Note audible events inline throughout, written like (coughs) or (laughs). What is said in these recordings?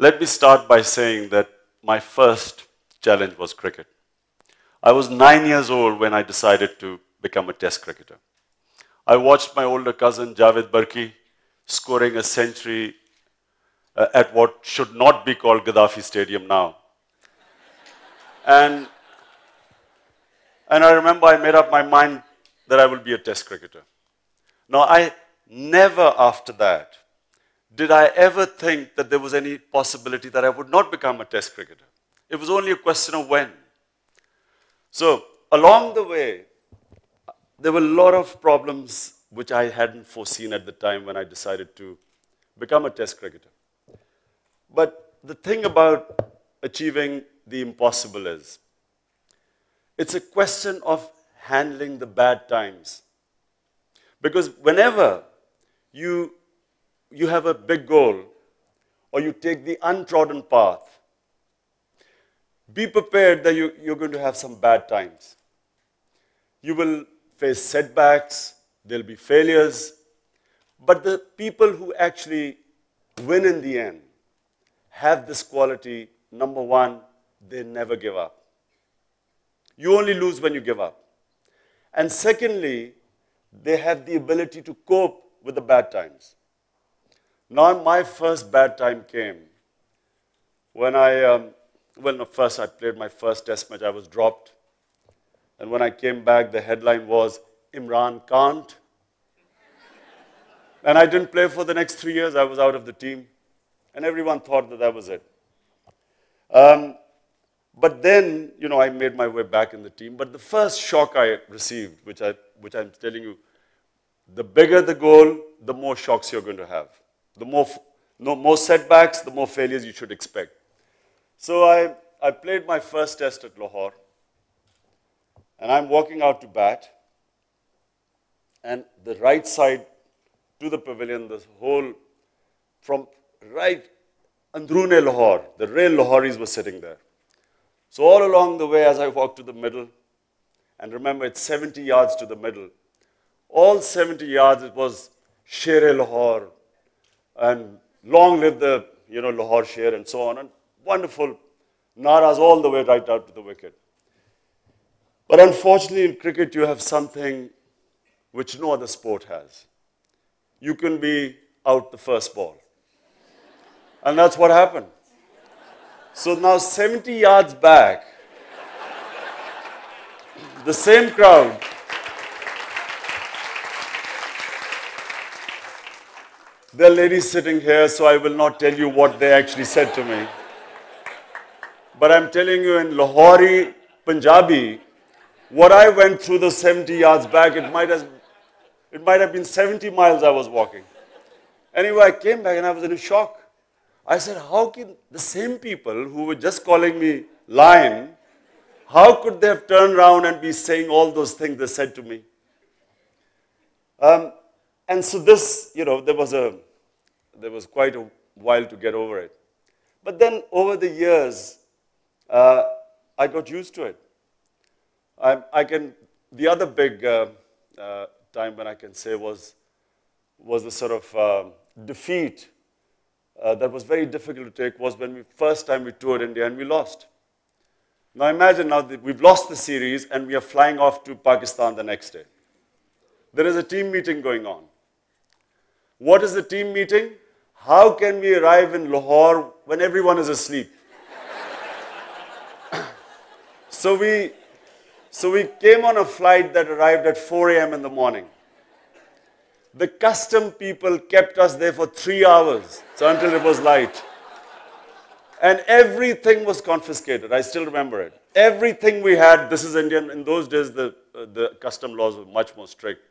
Let me start by saying that my first challenge was cricket. I was nine years old when I decided to become a test cricketer. I watched my older cousin Javed Burki scoring a century uh, at what should not be called Gaddafi Stadium now. And, and I remember I made up my mind that I will be a test cricketer. Now, I never after that did I ever think that there was any possibility that I would not become a test cricketer. It was only a question of when. So, along the way, there were a lot of problems which I hadn't foreseen at the time when I decided to become a test cricketer. But the thing about achieving the impossible is it's a question of handling the bad times. Because whenever you, you have a big goal or you take the untrodden path, be prepared that you, you're going to have some bad times. You will face setbacks, there'll be failures, but the people who actually win in the end have this quality number one, they never give up. You only lose when you give up. And secondly, they have the ability to cope with the bad times. Now, my first bad time came when I, um, well, no, first I played my first test match, I was dropped. And when I came back, the headline was Imran can't. and I didn't play for the next three years, I was out of the team. And everyone thought that that was it. Um, but then, you know, I made my way back in the team. But the first shock I received, which, I, which I'm telling you, the bigger the goal, the more shocks you're going to have. The more, no, more setbacks, the more failures you should expect. So I, I played my first test at Lahore. And I'm walking out to bat. And the right side to the pavilion, this whole, from right Andrune Lahore, the real Lahoris were sitting there. So all along the way, as I walked to the middle, and remember it's 70 yards to the middle, all 70 yards it was Sher Lahore, and long live the you know Lahore Sher and so on, and wonderful naras all the way right out to the wicket. But unfortunately, in cricket, you have something which no other sport has. You can be out the first ball. And that's what happened. So now 70 yards back, the same crowd. There are ladies sitting here, so I will not tell you what they actually said to me. But I'm telling you in Lahori, Punjabi, what I went through the 70 yards back, it might have, it might have been 70 miles I was walking. Anyway, I came back and I was in a shock. I said, how can the same people who were just calling me lion, how could they have turned around and be saying all those things they said to me? Um, and so this, you know, there was a, there was quite a while to get over it. But then over the years, uh, I got used to it. I, I can, the other big uh, uh, time when I can say was, was the sort of uh, defeat uh, that was very difficult to take was when we first time we toured India and we lost. Now imagine now that we've lost the series and we are flying off to Pakistan the next day. There is a team meeting going on. What is the team meeting? How can we arrive in Lahore when everyone is asleep? (coughs) so we so we came on a flight that arrived at 4 a.m. in the morning. The custom people kept us there for three hours, so until it was light. And everything was confiscated. I still remember it. Everything we had, this is Indian, in those days the, uh, the custom laws were much more strict.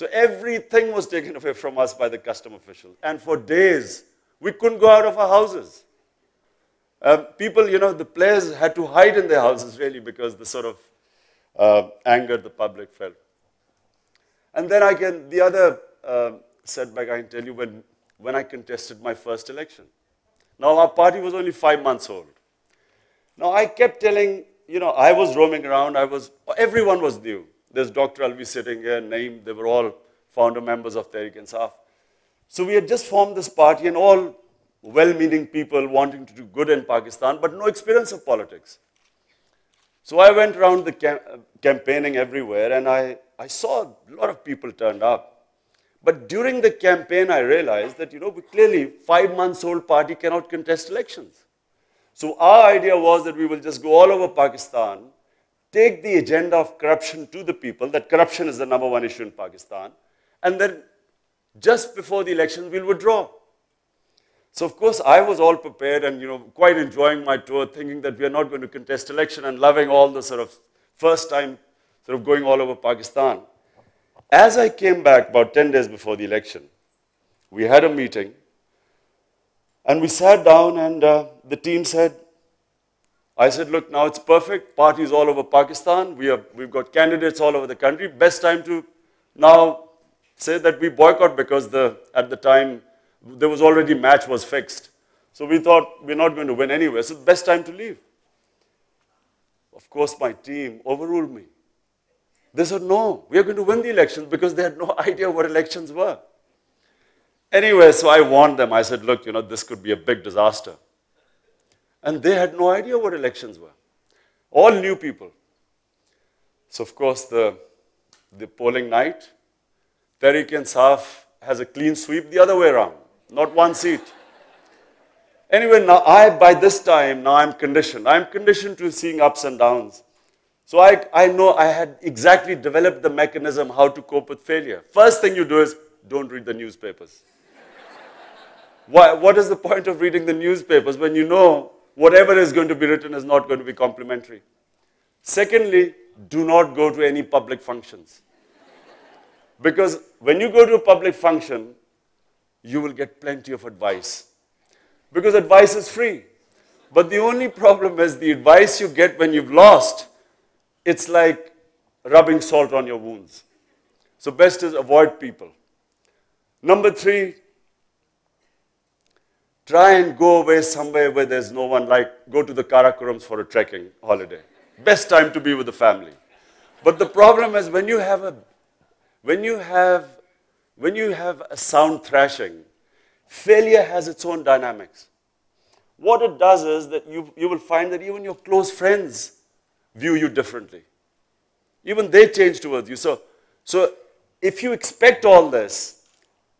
So everything was taken away from us by the custom officials. And for days, we couldn't go out of our houses. Um, people, you know, the players had to hide in their houses really because the sort of uh, anger the public felt. And then I can, the other uh, setback, I can tell you, when, when I contested my first election. Now, our party was only five months old. Now, I kept telling, you know, I was roaming around, I was, everyone was new. There's Dr. Alvi sitting here, Naeem, they were all founder members of Tehreek Insaf. So we had just formed this party, and all well meaning people wanting to do good in Pakistan, but no experience of politics. So I went around the cam campaigning everywhere and I, I saw a lot of people turned up. But during the campaign, I realized that, you know, we clearly five months old party cannot contest elections. So our idea was that we will just go all over Pakistan, take the agenda of corruption to the people, that corruption is the number one issue in Pakistan, and then just before the election, we'll withdraw. So of course, I was all prepared and you know quite enjoying my tour, thinking that we are not going to contest election and loving all the sort of first time sort of going all over Pakistan. As I came back about 10 days before the election, we had a meeting and we sat down and uh, the team said, I said, look, now it's perfect. Parties all over Pakistan. We have, we've got candidates all over the country. Best time to now say that we boycott because the, at the time there was already match was fixed. So we thought we're not going to win anyway. So best time to leave. Of course, my team overruled me. They said, no, we are going to win the elections because they had no (laughs) idea what elections were. Anyway, so I warned them. I said, look, you know, this could be a big disaster. And they had no idea what elections were. All new people. So, of course, the, the polling night, Tehreek-e-Insaf has a clean sweep the other way around not one seat. Anyway, now I, by this time, now I'm conditioned. I'm conditioned to seeing ups and downs. So I, I know I had exactly developed the mechanism how to cope with failure. First thing you do is don't read the newspapers. (laughs) Why, what is the point of reading the newspapers when you know whatever is going to be written is not going to be complimentary? Secondly, do not go to any public functions. Because when you go to a public function, you will get plenty of advice. Because advice is free. But the only problem is the advice you get when you've lost, it's like rubbing salt on your wounds. So best is avoid people. Number three, try and go away somewhere where there's no one, like go to the Karakorams for a trekking holiday. Best time to be with the family. But the problem is when you have a, when you have when you have a sound thrashing, failure has its own dynamics. What it does is that you, you will find that even your close friends view you differently. Even they change towards you. So, so if you expect all this,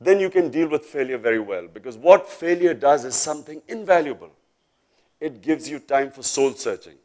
then you can deal with failure very well. Because what failure does is something invaluable. It gives you time for soul searching.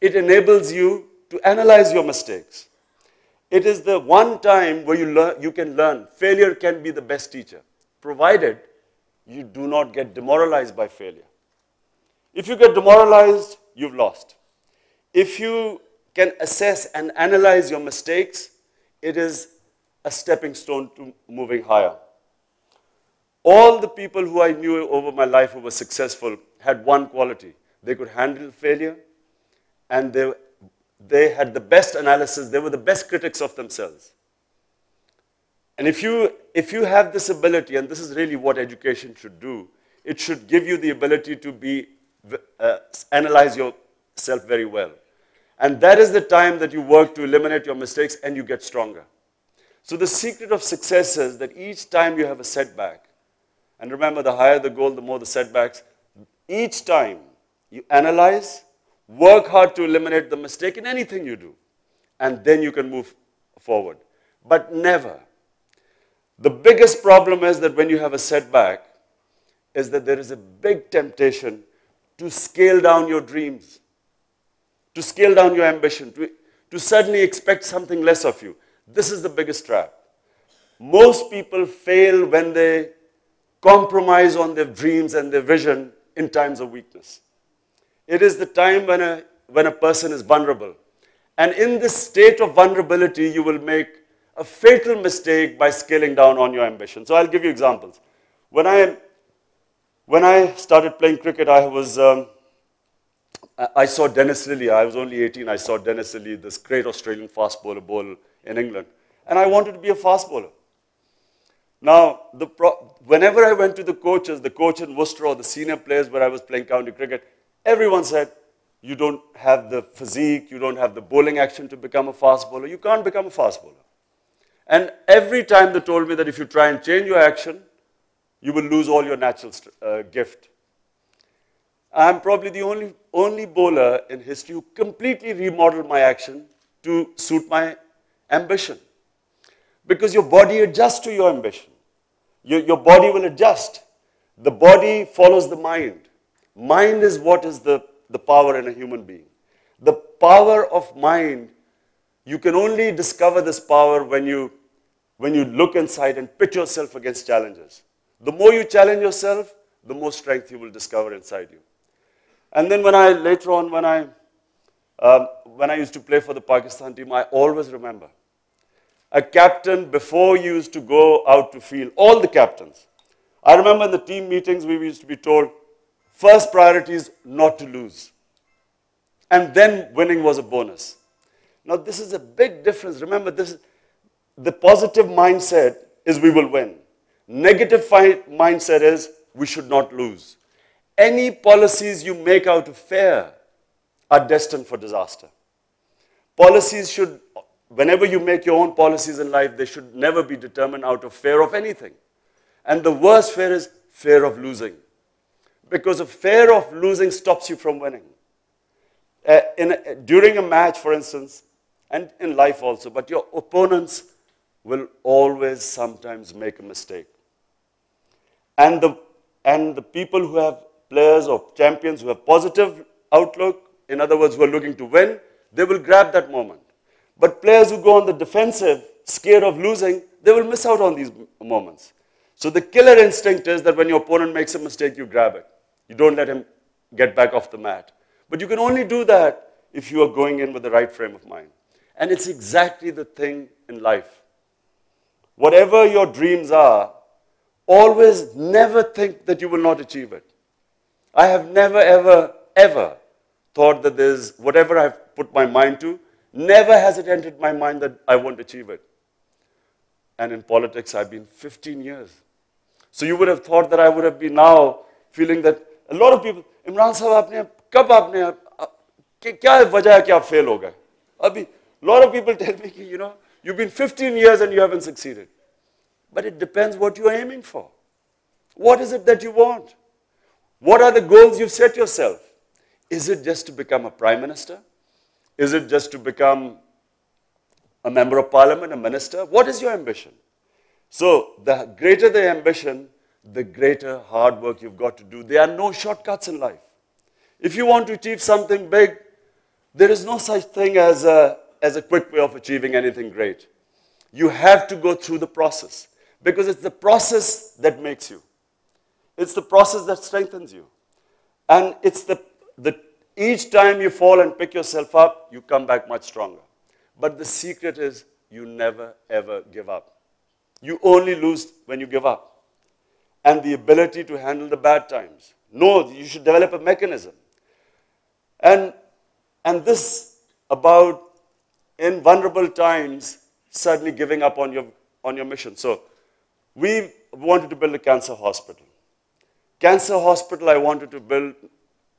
It enables you to analyze your mistakes. It is the one time where you, learn, you can learn. Failure can be the best teacher, provided you do not get demoralized by failure. If you get demoralized, you've lost. If you can assess and analyze your mistakes, it is a stepping stone to moving higher. All the people who I knew over my life who were successful had one quality. They could handle failure and they they had the best analysis, they were the best critics of themselves. And if you, if you have this ability, and this is really what education should do, it should give you the ability to be, uh, analyze yourself very well. And that is the time that you work to eliminate your mistakes and you get stronger. So the secret of success is that each time you have a setback, and remember the higher the goal, the more the setbacks, each time you analyze, Work hard to eliminate the mistake in anything you do, and then you can move forward. But never. The biggest problem is that when you have a setback, is that there is a big temptation to scale down your dreams, to scale down your ambition, to, to suddenly expect something less of you. This is the biggest trap. Most people fail when they compromise on their dreams and their vision in times of weakness. It is the time when a, when a person is vulnerable. And in this state of vulnerability, you will make a fatal mistake by scaling down on your ambition. So I'll give you examples. When I, when I started playing cricket, I was, um, I saw Dennis Lillee. I was only 18. I saw Dennis Lillee, this great Australian fast bowler, bowl in England. And I wanted to be a fast bowler. Now, whenever I went to the coaches, the coach in Worcester or the senior players where I was playing county cricket, Everyone said, you don't have the physique, you don't have the bowling action to become a fast bowler. You can't become a fast bowler. And every time they told me that if you try and change your action, you will lose all your natural uh, gift. I'm probably the only, only bowler in history who completely remodeled my action to suit my ambition. Because your body adjusts to your ambition. Your, your body will adjust. The body follows the mind. Mind is what is the, the power in a human being. The power of mind, you can only discover this power when you, when you look inside and pit yourself against challenges. The more you challenge yourself, the more strength you will discover inside you. And then when I, later on, when I, um, when I used to play for the Pakistan team, I always remember a captain before used to go out to field, all the captains. I remember in the team meetings, we used to be told, first priority is not to lose. And then winning was a bonus. Now, this is a big difference. Remember, this, is, the positive mindset is we will win. Negative mindset is we should not lose. Any policies you make out of fear are destined for disaster. Policies should, whenever you make your own policies in life, they should never be determined out of fear of anything. And the worst fear is fear of losing. Because a fear of losing stops you from winning. Uh, a, during a match, for instance, and in life also, but your opponents will always sometimes make a mistake. And the, and the people who have players or champions who have positive outlook, in other words, who are looking to win, they will grab that moment. But players who go on the defensive, scared of losing, they will miss out on these moments. So the killer instinct is that when your opponent makes a mistake, you grab it. You don't let him get back off the mat. But you can only do that if you are going in with the right frame of mind. And it's exactly the thing in life. Whatever your dreams are, always never think that you will not achieve it. I have never, ever, ever thought that there's whatever I've put my mind to, Never has it entered my mind that I won't achieve it. And in politics, I've been 15 years. So you would have thought that I would have been now feeling that a lot of people, Imran Sahab, aapne, kab aapne, kya hai ki aap fail ho gaye? Abhi, a lot of people tell me, you know, you've been 15 years and you haven't succeeded. But it depends what you're aiming for. What is it that you want? What are the goals you've set yourself? Is it just to become a prime minister? Is it just to become a member of parliament, a minister? What is your ambition? So, the greater the ambition, the greater hard work you've got to do. There are no shortcuts in life. If you want to achieve something big, there is no such thing as a, as a quick way of achieving anything great. You have to go through the process because it's the process that makes you. It's the process that strengthens you. And it's the, the, each time you fall and pick yourself up, you come back much stronger. But the secret is you never, ever give up. You only lose when you give up. And the ability to handle the bad times. No, you should develop a mechanism. And, and this about in vulnerable times, suddenly giving up on your, on your mission. So we wanted to build a cancer hospital. Cancer hospital I wanted to build,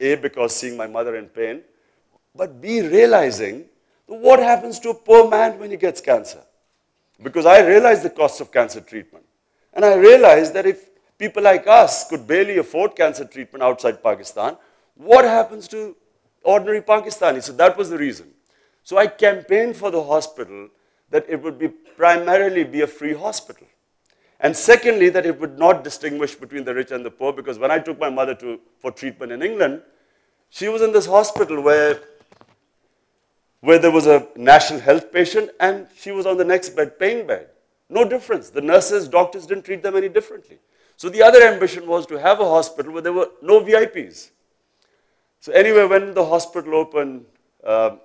A, because seeing my mother in pain, but B, realizing what happens to a poor man when he gets cancer. Because I realized the cost of cancer treatment. And I realized that if people like us could barely afford cancer treatment outside Pakistan, what happens to ordinary Pakistanis? So that was the reason. So I campaigned for the hospital that it would be primarily be a free hospital. And secondly, that it would not distinguish between the rich and the poor, because when I took my mother to, for treatment in England, she was in this hospital where, where there was a national health patient, and she was on the next bed, paying bed. No difference. The nurses, doctors didn't treat them any differently. So the other ambition was to have a hospital where there were no VIPs. So anyway, when the hospital opened uh,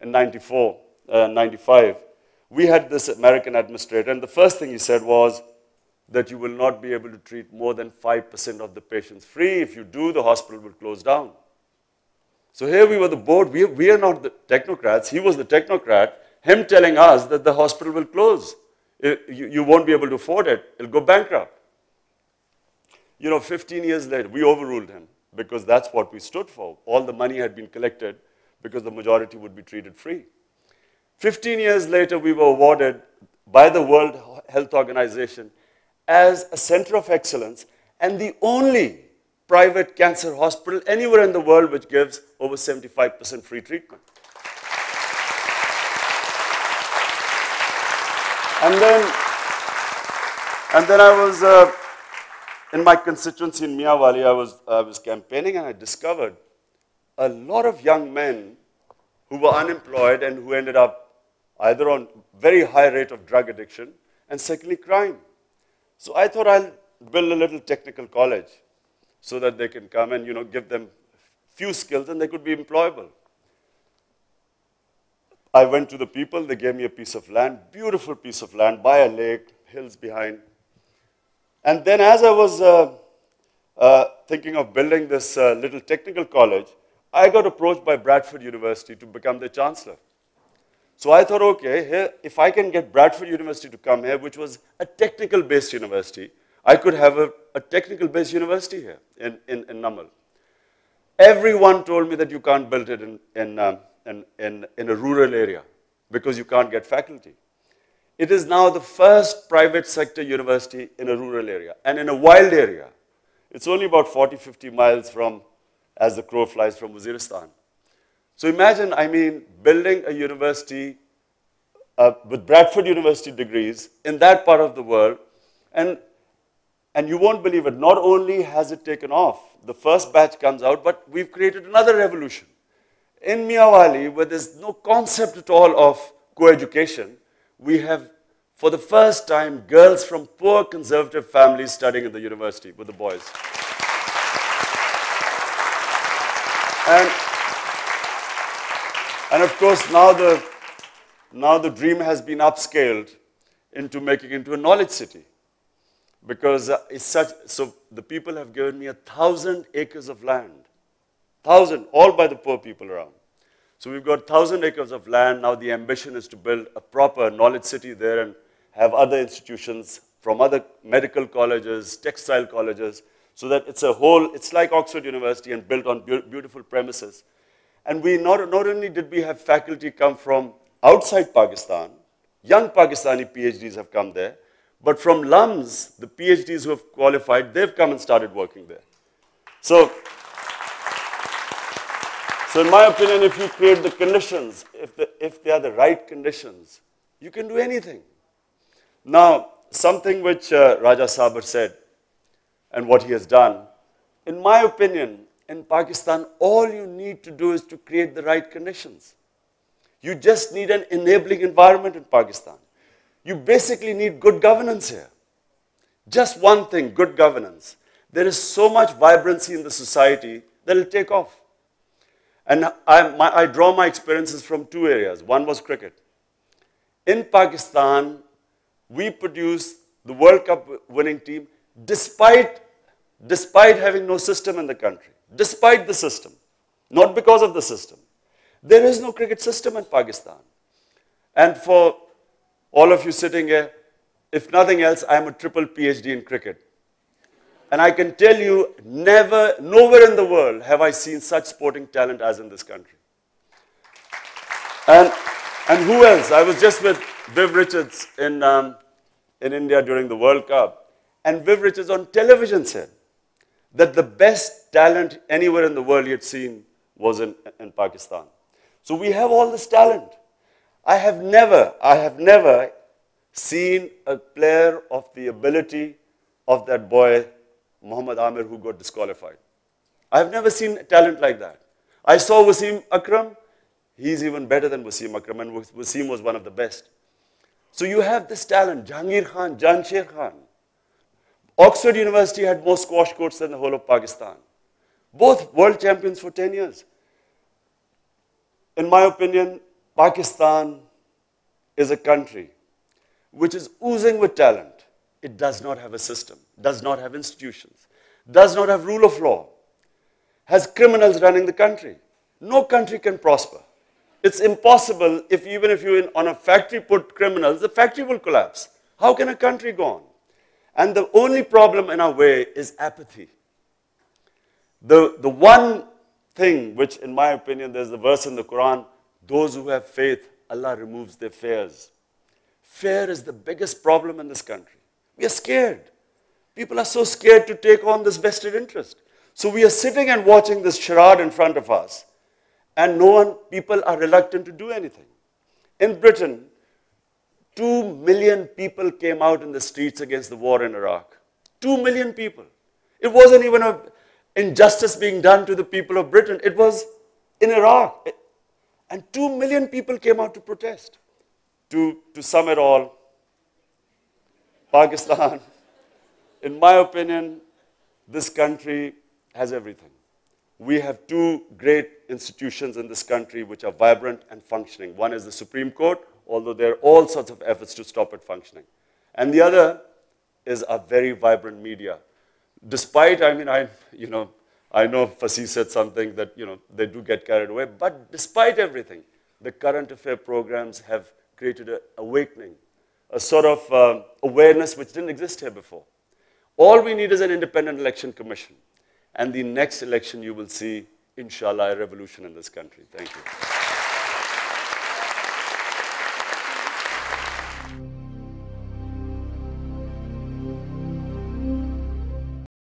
in 94, uh, 95, we had this American administrator, and the first thing he said was, that you will not be able to treat more than 5% of the patients free. If you do, the hospital will close down. So here we were the board. We, we are not the technocrats. He was the technocrat. Him telling us that the hospital will close. you, you won't be able to afford it. It'll go bankrupt. You know, 15 years later, we overruled him because that's what we stood for. All the money had been collected because the majority would be treated free. 15 years later, we were awarded by the World Health Organization as a center of excellence and the only private cancer hospital anywhere in the world which gives over 75% free treatment. And then, and then I was uh, in my constituency in Mianwali, I was, I was campaigning and I discovered a lot of young men who were unemployed and who ended up either on very high rate of drug addiction and secondly crime. So I thought I'll build a little technical college so that they can come and you know give them few skills and they could be employable. I went to the people, they gave me a piece of land, beautiful piece of land by a lake, hills behind. And then as I was uh, uh, thinking of building this uh, little technical college, I got approached by Bradford University to become the chancellor. So I thought, okay, here, if I can get Bradford University to come here, which was a technical-based university, I could have a, a technical-based university here in, in, in Namal. Everyone told me that you can't build it in, in, um, in, in, in a rural area because you can't get faculty. It is now the first private sector university in a rural area and in a wild area. It's only about 40, 50 miles from, as the crow flies, from Waziristan. So imagine, I mean, building a university uh, with Bradford University degrees in that part of the world, and, and you won't believe it, not only has it taken off, the first batch comes out, but we've created another revolution. In Mianwali, where there's no concept at all of co-education, we have, for the first time, girls from poor conservative families studying in the university with the boys. And and of course, now the, now the dream has been upscaled into making into a knowledge city. Because uh, it's such, so the people have given me a thousand acres of land. Thousand, all by the poor people around. So we've got thousand acres of land. Now the ambition is to build a proper knowledge city there and have other institutions from other medical colleges, textile colleges, so that it's a whole, it's like Oxford University and built on be beautiful premises. And we not, not only did we have faculty come from outside Pakistan, young Pakistani PhDs have come there, but from LUMS, the PhDs who have qualified, they've come and started working there. So, so in my opinion, if you create the conditions, if, the, if they are the right conditions, you can do anything. Now, something which uh, Raja Sabar said and what he has done, in my opinion, in Pakistan, all you need to do is to create the right conditions. You just need an enabling environment in Pakistan. You basically need good governance here. Just one thing, good governance. There is so much vibrancy in the society that it'll take off. And I, my, I draw my experiences from two areas. One was cricket. In Pakistan, we produced the World Cup winning team despite, despite having no system in the country despite the system, not because of the system. There is no cricket system in Pakistan. And for all of you sitting here, if nothing else, I'm a triple PhD in cricket. And I can tell you, never, nowhere in the world have I seen such sporting talent as in this country. And, and who else? I was just with Viv Richards in, um, in India during the World Cup. And Viv Richards on television said, that the best talent anywhere in the world had seen was in, in Pakistan. So we have all this talent. I have never, I have never seen a player of the ability of that boy, Muhammad Amir, who got disqualified. I have never seen talent like that. I saw Wasim Akram. He's even better than Wasim Akram, and Wasim was one of the best. So you have this talent, Jahangir Khan, Jansher Khan. Oxford University had more squash courts than the whole of Pakistan. Both world champions for 10 years. In my opinion, Pakistan is a country which is oozing with talent. It does not have a system, does not have institutions, does not have rule of law, has criminals running the country. No country can prosper. It's impossible if even if you on a factory put criminals, the factory will collapse. How can a country go on? And the only problem in our way is apathy. The, the one thing which, in my opinion, there's a verse in the Quran, those who have faith, Allah removes their fears. Fear is the biggest problem in this country. We are scared. People are so scared to take on this vested interest. So we are sitting and watching this charade in front of us, and no one, people are reluctant to do anything. In Britain, two million people came out in the streets against the war in Iraq. Two million people. It wasn't even an injustice being done to the people of Britain. It was in Iraq. And two million people came out to protest. To, to sum it all, Pakistan, (laughs) in my opinion, this country has everything. We have two great institutions in this country which are vibrant and functioning. One is the Supreme Court, although there are all sorts of efforts to stop it functioning. And the other is a very vibrant media. Despite, I mean, I, you know, I know Fasi said something that, you know, they do get carried away, but despite everything, the current affair programs have created an awakening, a sort of uh, awareness which didn't exist here before. All we need is an independent election commission. And the next election you will see, inshallah, a revolution in this country. Thank you.